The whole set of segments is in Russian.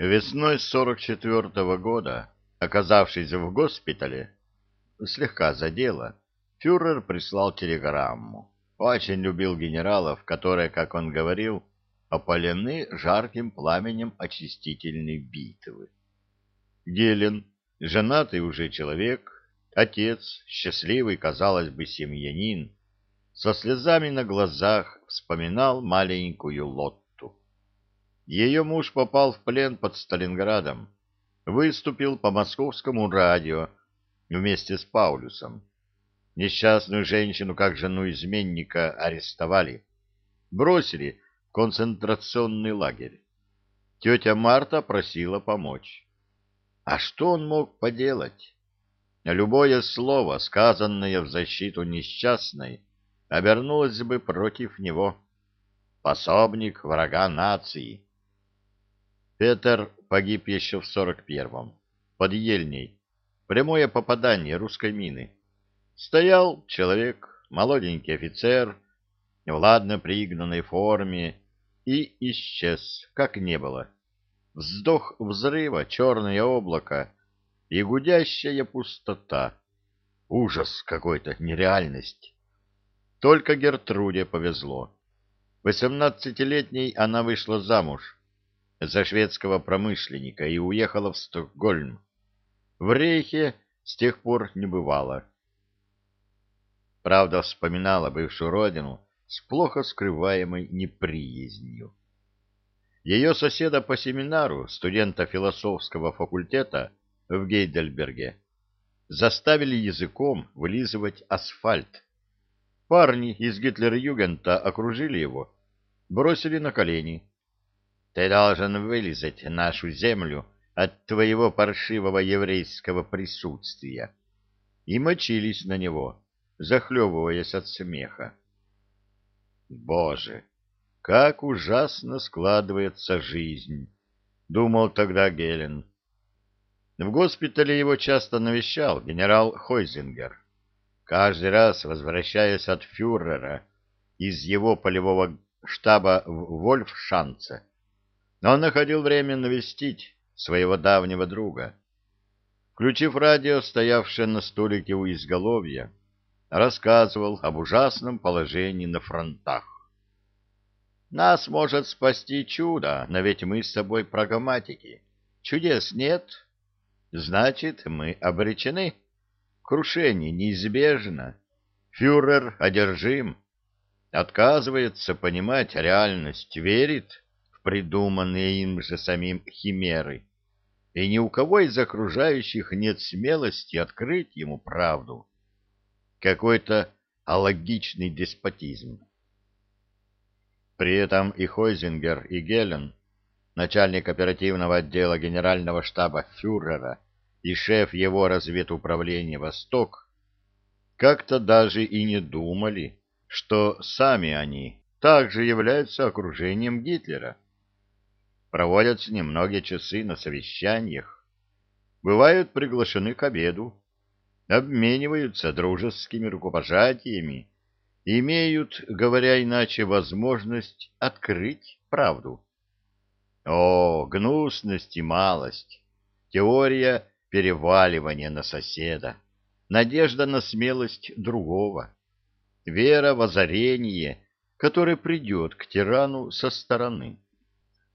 Весной 44-го года, оказавшись в госпитале, слегка задело, фюрер прислал телеграмму. Очень любил генералов, которые, как он говорил, опалены жарким пламенем очистительной битвы. Гелен, женатый уже человек, отец, счастливый, казалось бы, семьянин, со слезами на глазах вспоминал маленькую Лотту. Ее муж попал в плен под Сталинградом, выступил по московскому радио вместе с Паулюсом. Несчастную женщину, как жену изменника, арестовали, бросили в концентрационный лагерь. Тетя Марта просила помочь. А что он мог поделать? Любое слово, сказанное в защиту несчастной, обернулось бы против него. Пособник врага нации. Петр погиб еще в сорок первом, под Ельней. Прямое попадание русской мины. Стоял человек, молоденький офицер, в ладно пригнанной форме, и исчез, как не было. Вздох взрыва, черное облако и гудящая пустота. Ужас какой-то, нереальность. Только Гертруде повезло. Восемнадцатилетней она вышла замуж за шведского промышленника и уехала в Стокгольм. В Рейхе с тех пор не бывало. Правда, вспоминала бывшую родину с плохо скрываемой неприязнью. Ее соседа по семинару, студента философского факультета в Гейдельберге, заставили языком вылизывать асфальт. Парни из Гитлер-Югента окружили его, бросили на колени. Ты должен вылезать нашу землю от твоего паршивого еврейского присутствия. И мочились на него, захлебываясь от смеха. Боже, как ужасно складывается жизнь, думал тогда Гелен. В госпитале его часто навещал генерал Хойзингер. Каждый раз, возвращаясь от фюрера из его полевого штаба в Вольфшанце, но он находил время навестить своего давнего друга. Включив радио, стоявшее на столике у изголовья, рассказывал об ужасном положении на фронтах. Нас может спасти чудо, но ведь мы с собой прагматики. Чудес нет, значит, мы обречены. Крушение неизбежно. Фюрер одержим, отказывается понимать реальность, верит, придуманные им же самим химеры, и ни у кого из окружающих нет смелости открыть ему правду. Какой-то алогичный деспотизм. При этом и Хойзингер, и Гелен, начальник оперативного отдела генерального штаба фюрера и шеф его разведуправления «Восток», как-то даже и не думали, что сами они также являются окружением Гитлера проводят с ним многие часы на совещаниях, бывают приглашены к обеду, обмениваются дружескими рукопожатиями, имеют, говоря иначе, возможность открыть правду. О, гнусность и малость! Теория переваливания на соседа, надежда на смелость другого, вера в озарение, которое придет к тирану со стороны.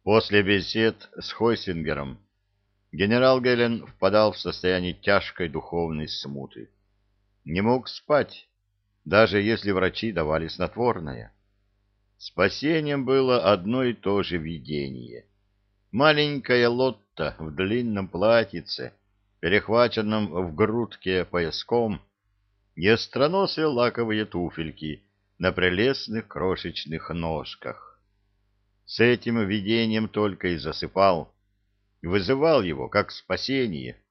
После бесед с Хойсингером генерал Гелен впадал в состояние тяжкой духовной смуты. Не мог спать, даже если врачи давали снотворное. Спасением было одно и то же видение. Маленькая Лотта в длинном платьице, перехваченном в грудке пояском, и остроносые лаковые туфельки на прелестных крошечных ножках. С этим видением только и засыпал, вызывал его как спасение.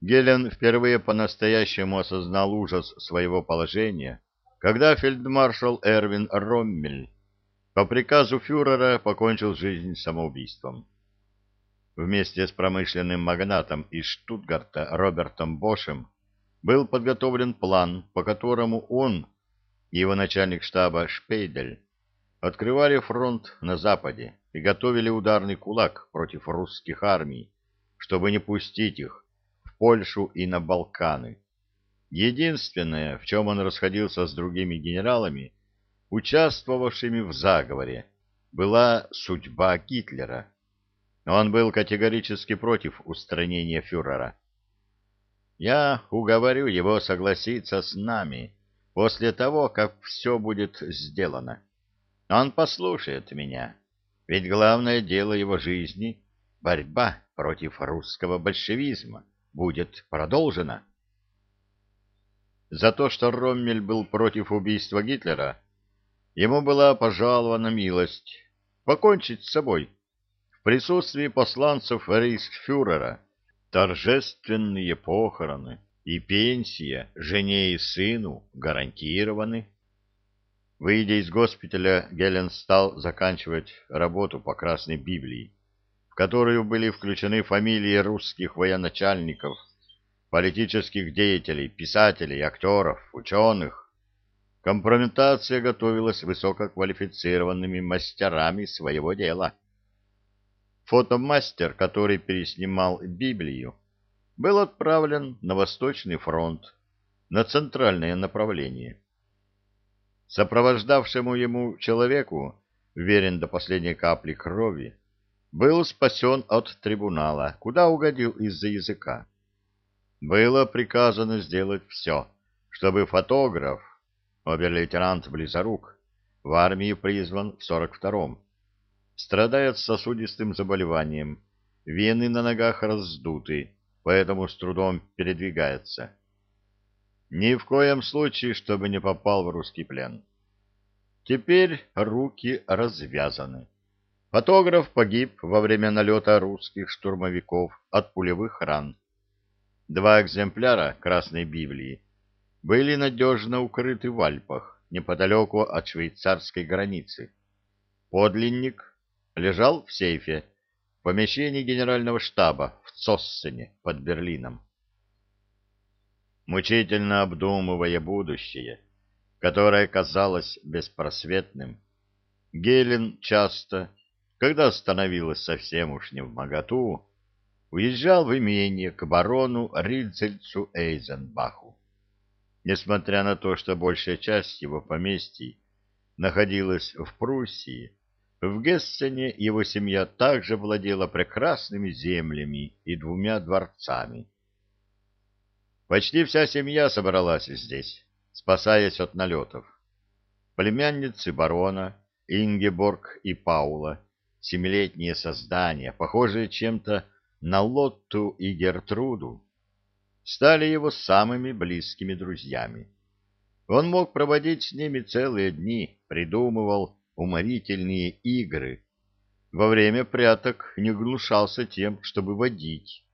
Гелен впервые по-настоящему осознал ужас своего положения, когда фельдмаршал Эрвин Роммель по приказу фюрера покончил жизнь самоубийством. Вместе с промышленным магнатом из Штутгарта Робертом Бошем был подготовлен план, по которому он и его начальник штаба Шпейдель открывали фронт на западе, и готовили ударный кулак против русских армий, чтобы не пустить их в Польшу и на Балканы. Единственное, в чем он расходился с другими генералами, участвовавшими в заговоре, была судьба Гитлера. Он был категорически против устранения фюрера. «Я уговорю его согласиться с нами после того, как все будет сделано. Он послушает меня, ведь главное дело его жизни — борьба против русского большевизма — будет продолжена». За то, что Роммель был против убийства Гитлера, ему была пожалована милость покончить с собой в присутствии посланцев рейхсфюрера, торжественные похороны и пенсия жене и сыну гарантированы. Выйдя из госпиталя, Гелен стал заканчивать работу по Красной Библии, в которую были включены фамилии русских военачальников, политических деятелей, писателей, актеров, ученых, Компрометация готовилась высококвалифицированными мастерами своего дела. Фотомастер, который переснимал Библию, был отправлен на Восточный фронт, на центральное направление. Сопровождавшему ему человеку, верен до последней капли крови, был спасен от трибунала, куда угодил из-за языка. Было приказано сделать все, чтобы фотограф, Обер-лейтенант Близорук в армию призван в 42-м. Страдает сосудистым заболеванием, вены на ногах раздуты, поэтому с трудом передвигается. Ни в коем случае, чтобы не попал в русский плен. Теперь руки развязаны. Фотограф погиб во время налета русских штурмовиков от пулевых ран. Два экземпляра Красной Библии были надежно укрыты в Альпах, неподалеку от швейцарской границы. Подлинник лежал в сейфе в помещении генерального штаба в Цоссене под Берлином. Мучительно обдумывая будущее, которое казалось беспросветным, Гелен часто, когда становилось совсем уж не в моготу, уезжал в имение к барону Ридзельцу Эйзенбаху. Несмотря на то, что большая часть его поместий находилась в Пруссии, в Гессене его семья также владела прекрасными землями и двумя дворцами. Почти вся семья собралась здесь, спасаясь от налетов. Племянницы барона, Ингеборг и Паула, семилетние создания, похожие чем-то на Лотту и Гертруду, стали его самыми близкими друзьями. Он мог проводить с ними целые дни, придумывал уморительные игры. Во время пряток не глушался тем, чтобы водить.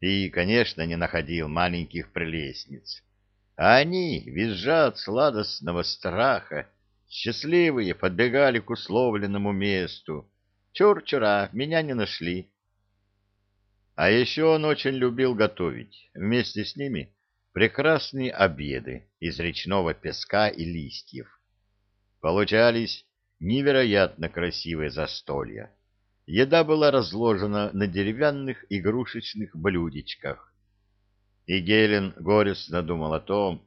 И, конечно, не находил маленьких прелестниц. А они, визжа от сладостного страха, счастливые подбегали к условленному месту. Чур-чура, меня не нашли. А еще он очень любил готовить. Вместе с ними прекрасные обеды из речного песка и листьев. Получались невероятно красивые застолья. Еда была разложена на деревянных игрушечных блюдечках. И Гелен горестно думал о том,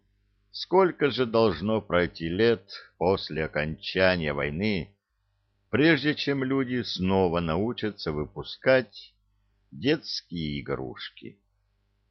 сколько же должно пройти лет после окончания войны, прежде чем люди снова научатся выпускать детские игрушки.